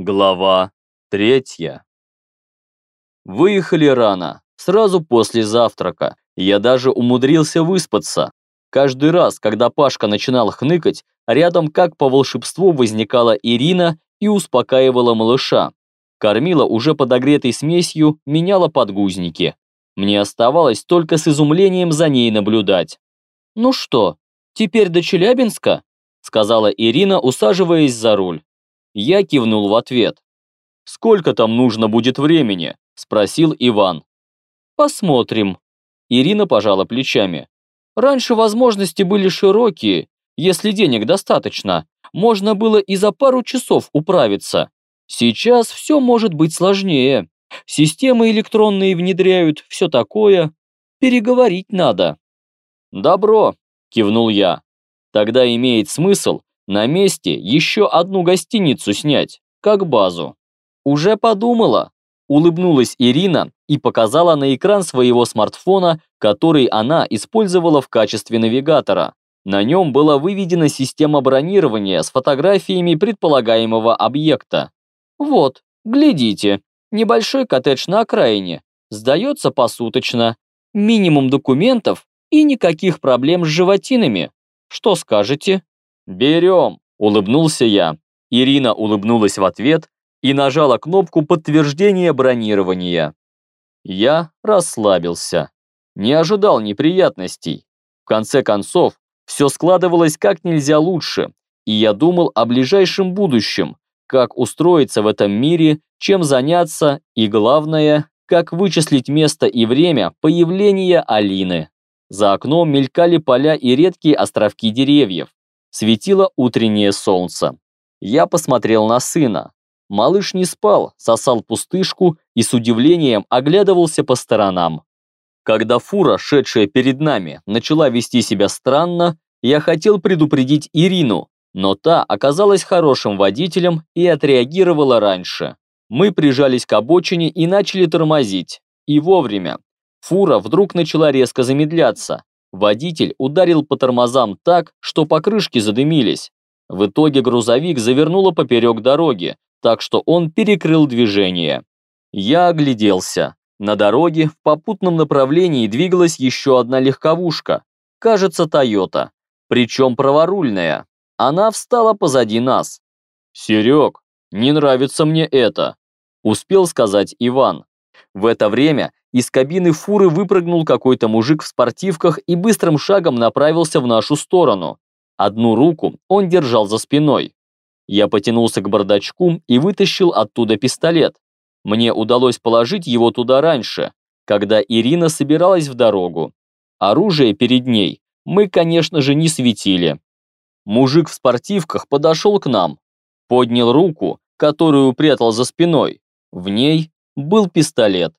Глава третья. Выехали рано, сразу после завтрака. Я даже умудрился выспаться. Каждый раз, когда Пашка начинал хныкать, рядом как по волшебству возникала Ирина и успокаивала малыша. Кормила уже подогретой смесью, меняла подгузники. Мне оставалось только с изумлением за ней наблюдать. «Ну что, теперь до Челябинска?» сказала Ирина, усаживаясь за руль. Я кивнул в ответ. «Сколько там нужно будет времени?» – спросил Иван. «Посмотрим». Ирина пожала плечами. «Раньше возможности были широкие. Если денег достаточно, можно было и за пару часов управиться. Сейчас все может быть сложнее. Системы электронные внедряют, все такое. Переговорить надо». «Добро», – кивнул я. «Тогда имеет смысл на месте еще одну гостиницу снять, как базу. Уже подумала. Улыбнулась Ирина и показала на экран своего смартфона, который она использовала в качестве навигатора. На нем была выведена система бронирования с фотографиями предполагаемого объекта. Вот, глядите, небольшой коттедж на окраине, сдается посуточно, минимум документов и никаких проблем с животинами. Что скажете? «Берем!» – улыбнулся я. Ирина улыбнулась в ответ и нажала кнопку подтверждения бронирования. Я расслабился. Не ожидал неприятностей. В конце концов, все складывалось как нельзя лучше, и я думал о ближайшем будущем, как устроиться в этом мире, чем заняться и, главное, как вычислить место и время появления Алины. За окном мелькали поля и редкие островки деревьев. Светило утреннее солнце. Я посмотрел на сына. Малыш не спал, сосал пустышку и с удивлением оглядывался по сторонам. Когда фура, шедшая перед нами, начала вести себя странно, я хотел предупредить Ирину, но та оказалась хорошим водителем и отреагировала раньше. Мы прижались к обочине и начали тормозить. И вовремя. Фура вдруг начала резко замедляться. Водитель ударил по тормозам так, что покрышки задымились. В итоге грузовик завернуло поперек дороги, так что он перекрыл движение. Я огляделся. На дороге в попутном направлении двигалась еще одна легковушка. Кажется, Тойота. Причем праворульная. Она встала позади нас. «Серег, не нравится мне это», – успел сказать Иван. В это время из кабины фуры выпрыгнул какой-то мужик в спортивках и быстрым шагом направился в нашу сторону. Одну руку он держал за спиной. Я потянулся к бардачку и вытащил оттуда пистолет. Мне удалось положить его туда раньше, когда Ирина собиралась в дорогу. Оружие перед ней мы, конечно же, не светили. Мужик в спортивках подошел к нам, поднял руку, которую прятал за спиной. В ней был пистолет.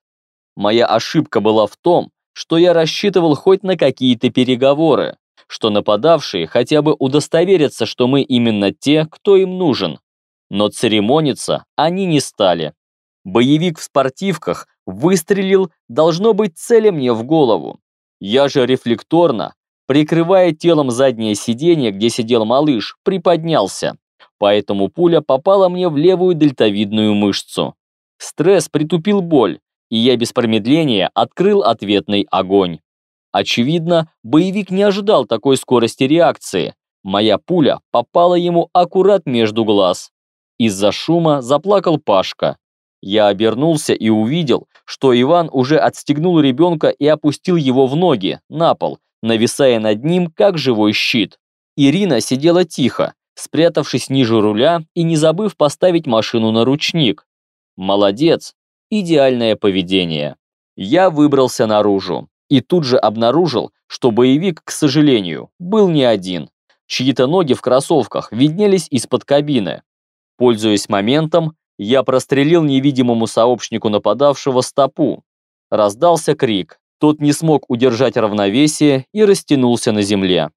Моя ошибка была в том, что я рассчитывал хоть на какие-то переговоры, что нападавшие хотя бы удостоверятся, что мы именно те, кто им нужен. Но церемониться они не стали. Боевик в спортивках выстрелил, должно быть, целя мне в голову. Я же рефлекторно, прикрывая телом заднее сиденье, где сидел малыш, приподнялся. Поэтому пуля попала мне в левую дельтовидную мышцу. Стресс притупил боль, и я без промедления открыл ответный огонь. Очевидно, боевик не ожидал такой скорости реакции. Моя пуля попала ему аккурат между глаз. Из-за шума заплакал Пашка. Я обернулся и увидел, что Иван уже отстегнул ребенка и опустил его в ноги, на пол, нависая над ним, как живой щит. Ирина сидела тихо, спрятавшись ниже руля и не забыв поставить машину на ручник. Молодец, идеальное поведение. Я выбрался наружу и тут же обнаружил, что боевик, к сожалению, был не один. Чьи-то ноги в кроссовках виднелись из-под кабины. Пользуясь моментом, я прострелил невидимому сообщнику нападавшего стопу. Раздался крик. Тот не смог удержать равновесие и растянулся на земле.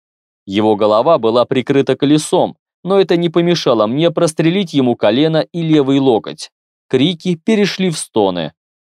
Его голова была прикрыта колесом, но это не помешало мне прострелить ему колено и левый локоть. Крики перешли в стоны.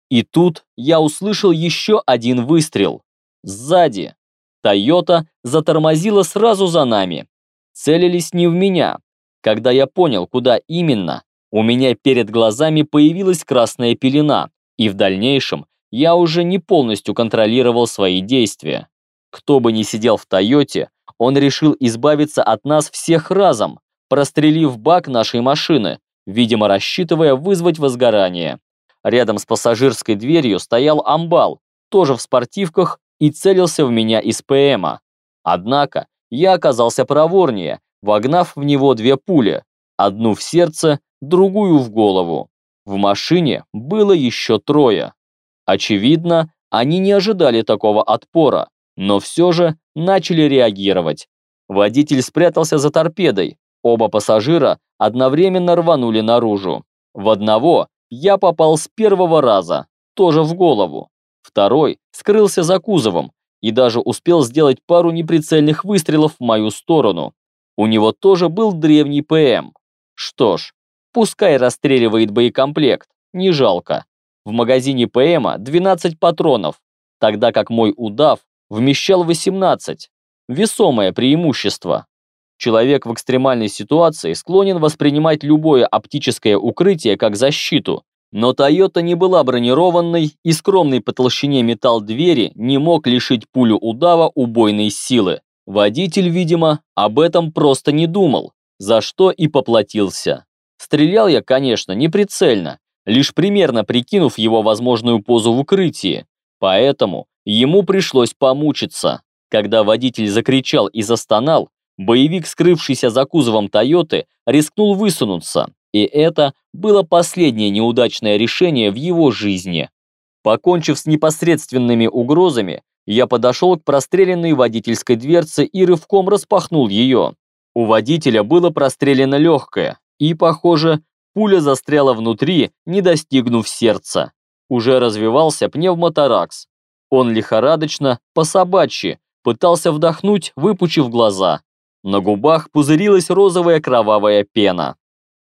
И тут я услышал еще один выстрел. Сзади. Тойота затормозила сразу за нами. Целились не в меня. Когда я понял, куда именно, У меня перед глазами появилась красная пелена, и в дальнейшем я уже не полностью контролировал свои действия. Кто бы ни сидел в Тойоте, он решил избавиться от нас всех разом, прострелив бак нашей машины, видимо рассчитывая вызвать возгорание. Рядом с пассажирской дверью стоял амбал, тоже в спортивках, и целился в меня из ПМа. Однако я оказался проворнее, вогнав в него две пули, одну в сердце, другую в голову. В машине было еще трое. Очевидно, они не ожидали такого отпора, но все же начали реагировать. Водитель спрятался за торпедой, оба пассажира одновременно рванули наружу. В одного я попал с первого раза, тоже в голову. Второй скрылся за кузовом и даже успел сделать пару неприцельных выстрелов в мою сторону. У него тоже был древний ПМ. Что ж, пускай расстреливает боекомплект, не жалко. В магазине ПМа 12 патронов, тогда как мой удав вмещал 18. Весомое преимущество. Человек в экстремальной ситуации склонен воспринимать любое оптическое укрытие как защиту, но Toyota не была бронированной, и скромный по толщине металл двери не мог лишить пулю удава убойной силы. Водитель, видимо, об этом просто не думал, за что и поплатился. Стрелял я, конечно, не прицельно, лишь примерно прикинув его возможную позу в укрытии, поэтому ему пришлось помучиться. Когда водитель закричал и застонал, боевик, скрывшийся за кузовом Тойоты, рискнул высунуться, и это было последнее неудачное решение в его жизни. Покончив с непосредственными угрозами, я подошел к простреленной водительской дверце и рывком распахнул ее. У водителя было прострелено легкое, и, похоже, пуля застряла внутри, не достигнув сердца. Уже развивался пневмоторакс. Он лихорадочно, по-собачьи, пытался вдохнуть, выпучив глаза. На губах пузырилась розовая кровавая пена.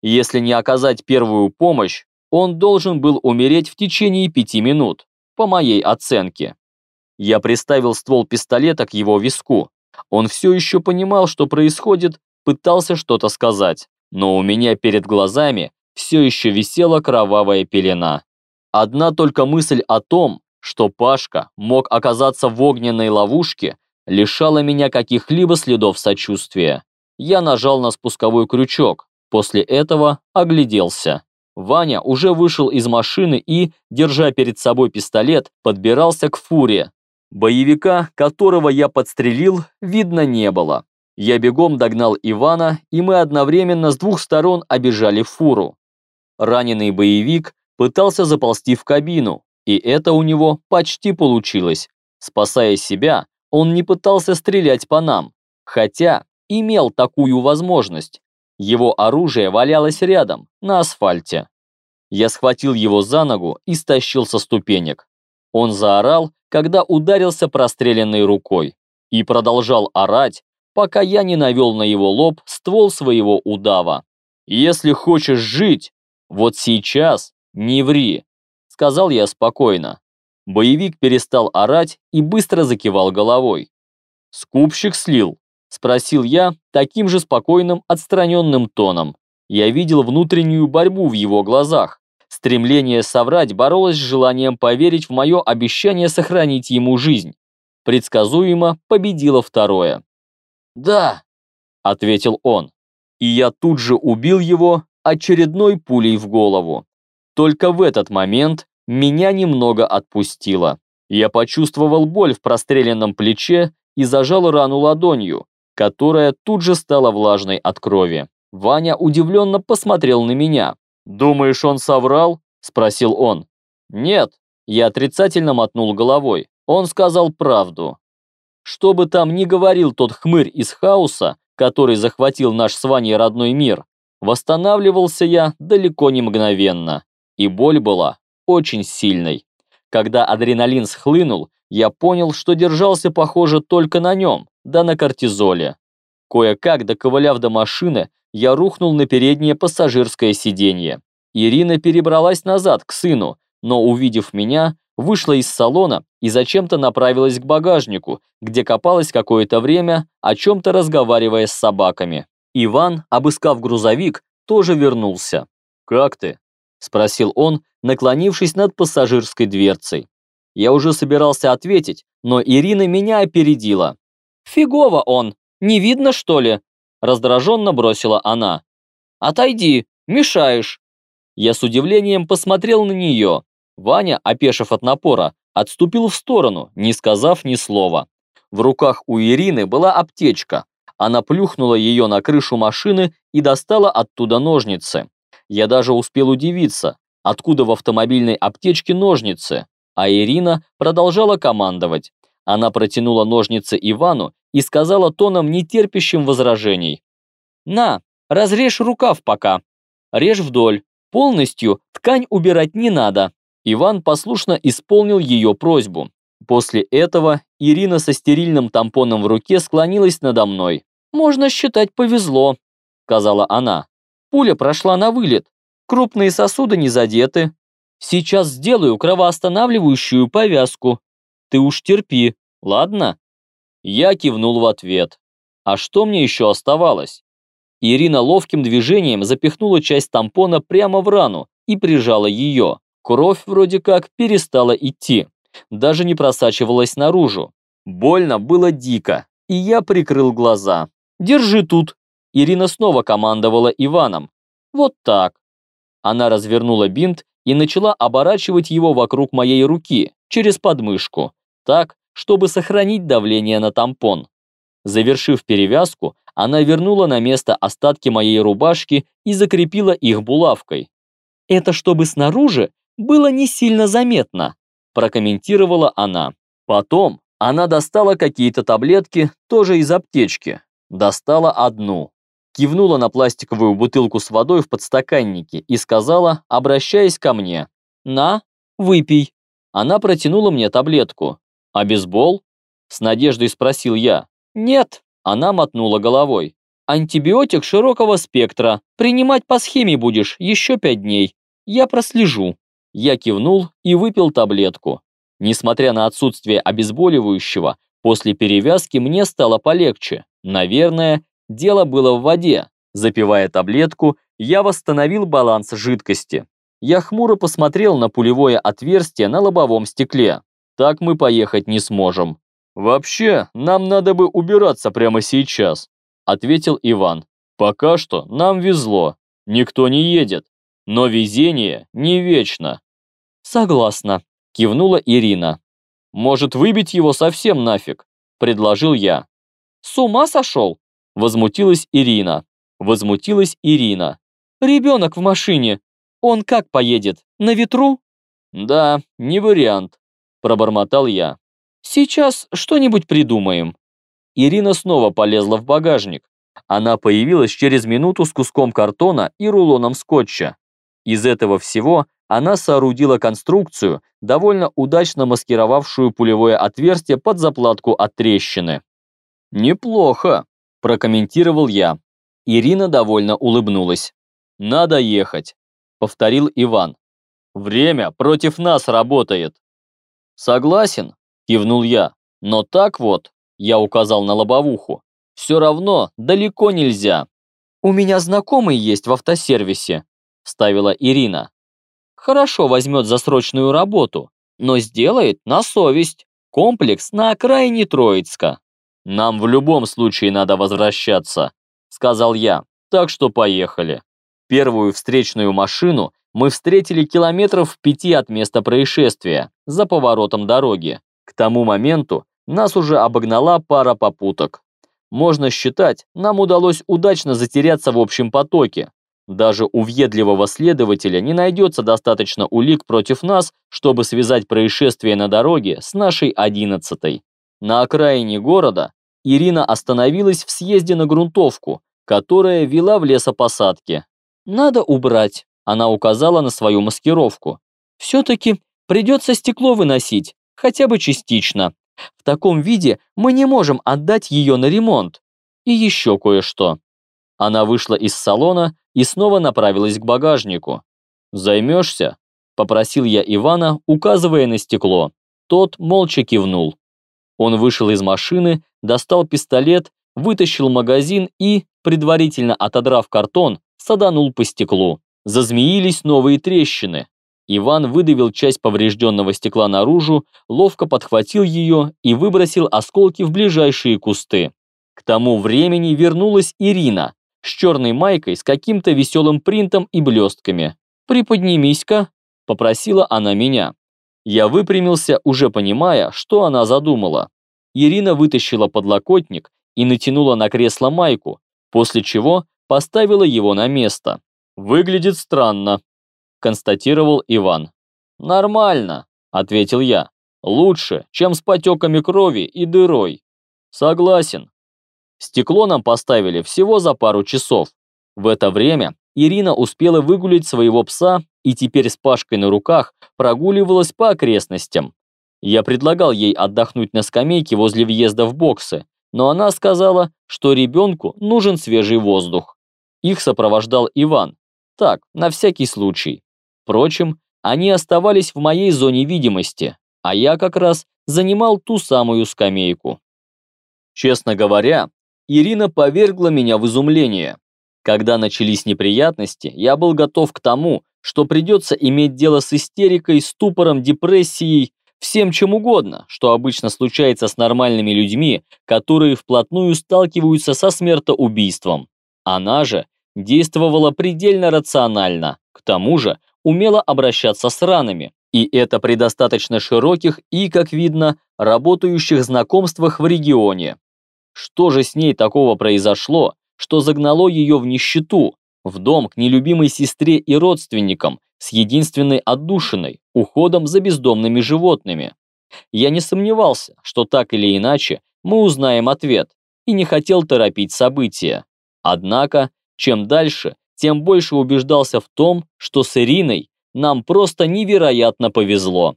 Если не оказать первую помощь, он должен был умереть в течение пяти минут, по моей оценке. Я приставил ствол пистолета к его виску. Он все еще понимал, что происходит, пытался что-то сказать, но у меня перед глазами все еще висела кровавая пелена. Одна только мысль о том, что Пашка мог оказаться в огненной ловушке, лишала меня каких-либо следов сочувствия. Я нажал на спусковой крючок, После этого огляделся. Ваня уже вышел из машины и, держа перед собой пистолет, подбирался к фуре. Боевика, которого я подстрелил, видно не было. Я бегом догнал Ивана, и мы одновременно с двух сторон обижали фуру. Раненый боевик пытался заползти в кабину, и это у него почти получилось. Спасая себя, он не пытался стрелять по нам, хотя имел такую возможность. Его оружие валялось рядом, на асфальте. Я схватил его за ногу и стащил со ступенек. Он заорал, когда ударился простреленной рукой, и продолжал орать, пока я не навел на его лоб ствол своего удава. «Если хочешь жить, вот сейчас не ври», — сказал я спокойно. Боевик перестал орать и быстро закивал головой. «Скупщик слил», Спросил я таким же спокойным, отстраненным тоном. Я видел внутреннюю борьбу в его глазах. Стремление соврать боролось с желанием поверить в мое обещание сохранить ему жизнь. Предсказуемо победило второе. «Да», — ответил он. И я тут же убил его очередной пулей в голову. Только в этот момент меня немного отпустило. Я почувствовал боль в простреленном плече и зажал рану ладонью, которая тут же стала влажной от крови. Ваня удивленно посмотрел на меня. «Думаешь, он соврал?» – спросил он. «Нет», – я отрицательно мотнул головой. Он сказал правду. Что бы там ни говорил тот хмырь из хаоса, который захватил наш с Ваней родной мир, восстанавливался я далеко не мгновенно. И боль была очень сильной. Когда адреналин схлынул, я понял, что держался, похоже, только на нем, да на кортизоле. Кое-как, доковыляв до машины, я рухнул на переднее пассажирское сиденье. Ирина перебралась назад к сыну, но, увидев меня, вышла из салона и зачем-то направилась к багажнику, где копалась какое-то время, о чем-то разговаривая с собаками. Иван, обыскав грузовик, тоже вернулся. «Как ты?» – спросил он, наклонившись над пассажирской дверцей. Я уже собирался ответить, но Ирина меня опередила. «Фигово он! Не видно, что ли?» – раздраженно бросила она. «Отойди, мешаешь!» Я с удивлением посмотрел на нее. Ваня, опешив от напора, отступил в сторону, не сказав ни слова. В руках у Ирины была аптечка. Она плюхнула ее на крышу машины и достала оттуда ножницы. Я даже успел удивиться, откуда в автомобильной аптечке ножницы, а Ирина продолжала командовать. Она протянула ножницы Ивану и сказала тоном, нетерпящим возражений. «На, разрежь рукав пока. Режь вдоль. Полностью ткань убирать не надо». Иван послушно исполнил ее просьбу. После этого Ирина со стерильным тампоном в руке склонилась надо мной. «Можно считать, повезло», — сказала она. «Пуля прошла на вылет. Крупные сосуды не задеты. Сейчас сделаю кровоостанавливающую повязку. Ты уж терпи, ладно?» Я кивнул в ответ. А что мне еще оставалось? Ирина ловким движением запихнула часть тампона прямо в рану и прижала ее. Кровь вроде как перестала идти, даже не просачивалась наружу. Больно было дико, и я прикрыл глаза. «Держи тут!» Ирина снова командовала Иваном. «Вот так!» Она развернула бинт и начала оборачивать его вокруг моей руки, через подмышку, так, чтобы сохранить давление на тампон. Завершив перевязку, она вернула на место остатки моей рубашки и закрепила их булавкой. «Это чтобы снаружи было не сильно заметно», прокомментировала она. Потом она достала какие-то таблетки, тоже из аптечки. Достала одну. Кивнула на пластиковую бутылку с водой в подстаканнике и сказала, обращаясь ко мне. «На, выпей». Она протянула мне таблетку. «А бейсбол?» С надеждой спросил я. «Нет», она мотнула головой. «Антибиотик широкого спектра. Принимать по схеме будешь еще пять дней. Я прослежу». Я кивнул и выпил таблетку. Несмотря на отсутствие обезболивающего, после перевязки мне стало полегче. Наверное, дело было в воде. Запивая таблетку, я восстановил баланс жидкости. Я хмуро посмотрел на пулевое отверстие на лобовом стекле. Так мы поехать не сможем. «Вообще, нам надо бы убираться прямо сейчас», – ответил Иван. «Пока что нам везло. Никто не едет. Но везение не вечно». «Согласна», – кивнула Ирина. «Может, выбить его совсем нафиг?» – предложил я. «С ума сошел?» – возмутилась Ирина. Возмутилась Ирина. «Ребенок в машине. Он как поедет? На ветру?» «Да, не вариант», – пробормотал я. Сейчас что-нибудь придумаем. Ирина снова полезла в багажник. Она появилась через минуту с куском картона и рулоном скотча. Из этого всего она соорудила конструкцию, довольно удачно маскировавшую пулевое отверстие под заплатку от трещины. «Неплохо», – прокомментировал я. Ирина довольно улыбнулась. «Надо ехать», – повторил Иван. «Время против нас работает». «Согласен», Кивнул я. Но так вот, я указал на лобовуху, все равно далеко нельзя. У меня знакомый есть в автосервисе, вставила Ирина. Хорошо возьмет за срочную работу, но сделает на совесть. Комплекс на окраине Троицка. Нам в любом случае надо возвращаться, сказал я. Так что поехали. Первую встречную машину мы встретили километров в пяти от места происшествия, за поворотом дороги. К тому моменту нас уже обогнала пара попуток. Можно считать, нам удалось удачно затеряться в общем потоке. Даже у въедливого следователя не найдется достаточно улик против нас, чтобы связать происшествие на дороге с нашей одиннадцатой. На окраине города Ирина остановилась в съезде на грунтовку, которая вела в лесопосадке. «Надо убрать», – она указала на свою маскировку. «Все-таки придется стекло выносить, хотя бы частично. В таком виде мы не можем отдать ее на ремонт. И еще кое-что. Она вышла из салона и снова направилась к багажнику. «Займешься?» – попросил я Ивана, указывая на стекло. Тот молча кивнул. Он вышел из машины, достал пистолет, вытащил магазин и, предварительно отодрав картон, саданул по стеклу. Зазмеились новые трещины. Иван выдавил часть поврежденного стекла наружу, ловко подхватил ее и выбросил осколки в ближайшие кусты. К тому времени вернулась Ирина с черной майкой с каким-то веселым принтом и блестками. «Приподнимись-ка», – попросила она меня. Я выпрямился, уже понимая, что она задумала. Ирина вытащила подлокотник и натянула на кресло майку, после чего поставила его на место. «Выглядит странно», – констатировал Иван. «Нормально», – ответил я. «Лучше, чем с потеками крови и дырой». «Согласен». Стекло нам поставили всего за пару часов. В это время Ирина успела выгулять своего пса и теперь с Пашкой на руках прогуливалась по окрестностям. Я предлагал ей отдохнуть на скамейке возле въезда в боксы, но она сказала, что ребенку нужен свежий воздух. Их сопровождал Иван. Так, на всякий случай. Впрочем, они оставались в моей зоне видимости, а я как раз занимал ту самую скамейку. Честно говоря, Ирина повергла меня в изумление. Когда начались неприятности, я был готов к тому, что придется иметь дело с истерикой, ступором, депрессией всем чем угодно, что обычно случается с нормальными людьми, которые вплотную сталкиваются со смертоубийством. Она же действовала предельно рационально, к тому же умела обращаться с ранами, и это при достаточно широких и, как видно, работающих знакомствах в регионе. Что же с ней такого произошло, что загнало ее в нищету, в дом к нелюбимой сестре и родственникам, с единственной отдушиной, уходом за бездомными животными. Я не сомневался, что так или иначе мы узнаем ответ, и не хотел торопить события. Однако, чем дальше, тем больше убеждался в том, что с Ириной нам просто невероятно повезло.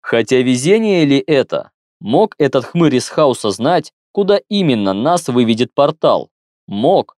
Хотя везение ли это? Мог этот хмырь из хаоса знать, куда именно нас выведет портал? Мог.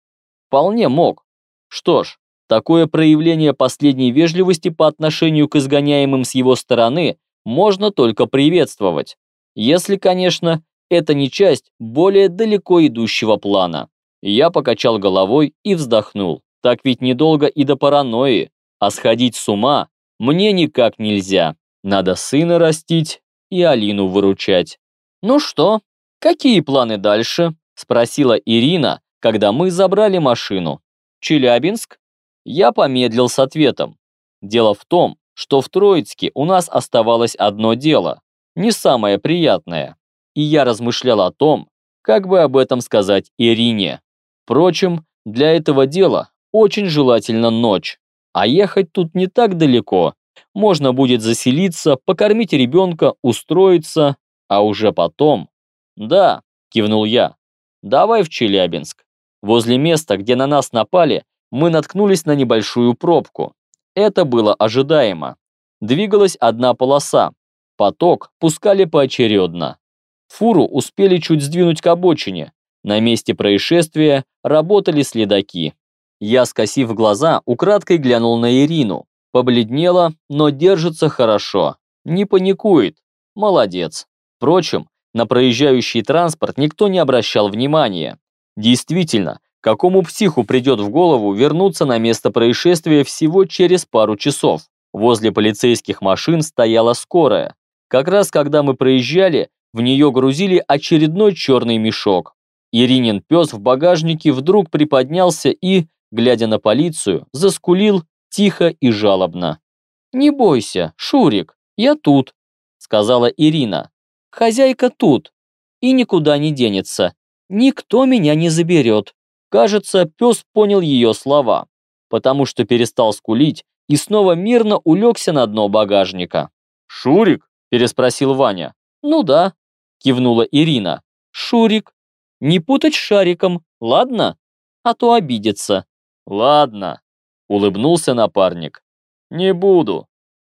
Вполне мог. Что ж, Такое проявление последней вежливости по отношению к изгоняемым с его стороны можно только приветствовать. Если, конечно, это не часть более далеко идущего плана. Я покачал головой и вздохнул. Так ведь недолго и до паранойи, а сходить с ума мне никак нельзя. Надо сына растить и Алину выручать. «Ну что, какие планы дальше?» – спросила Ирина, когда мы забрали машину. «Челябинск?» Я помедлил с ответом. Дело в том, что в Троицке у нас оставалось одно дело, не самое приятное, и я размышлял о том, как бы об этом сказать Ирине. Впрочем, для этого дела очень желательно ночь, а ехать тут не так далеко. Можно будет заселиться, покормить ребенка, устроиться, а уже потом... Да, кивнул я, давай в Челябинск. Возле места, где на нас напали, мы наткнулись на небольшую пробку. Это было ожидаемо. Двигалась одна полоса. Поток пускали поочередно. Фуру успели чуть сдвинуть к обочине. На месте происшествия работали следаки. Я, скосив глаза, украдкой глянул на Ирину. Побледнела, но держится хорошо. Не паникует. Молодец. Впрочем, на проезжающий транспорт никто не обращал внимания. Действительно, Какому психу придет в голову вернуться на место происшествия всего через пару часов? Возле полицейских машин стояла скорая. Как раз когда мы проезжали, в нее грузили очередной черный мешок. Иринин пес в багажнике вдруг приподнялся и, глядя на полицию, заскулил тихо и жалобно. «Не бойся, Шурик, я тут», — сказала Ирина. «Хозяйка тут и никуда не денется. Никто меня не заберет. Кажется, пес понял ее слова, потому что перестал скулить и снова мирно улегся на дно багажника. «Шурик?» – переспросил Ваня. «Ну да», – кивнула Ирина. «Шурик. Не путать с шариком, ладно? А то обидится». «Ладно», – улыбнулся напарник. «Не буду».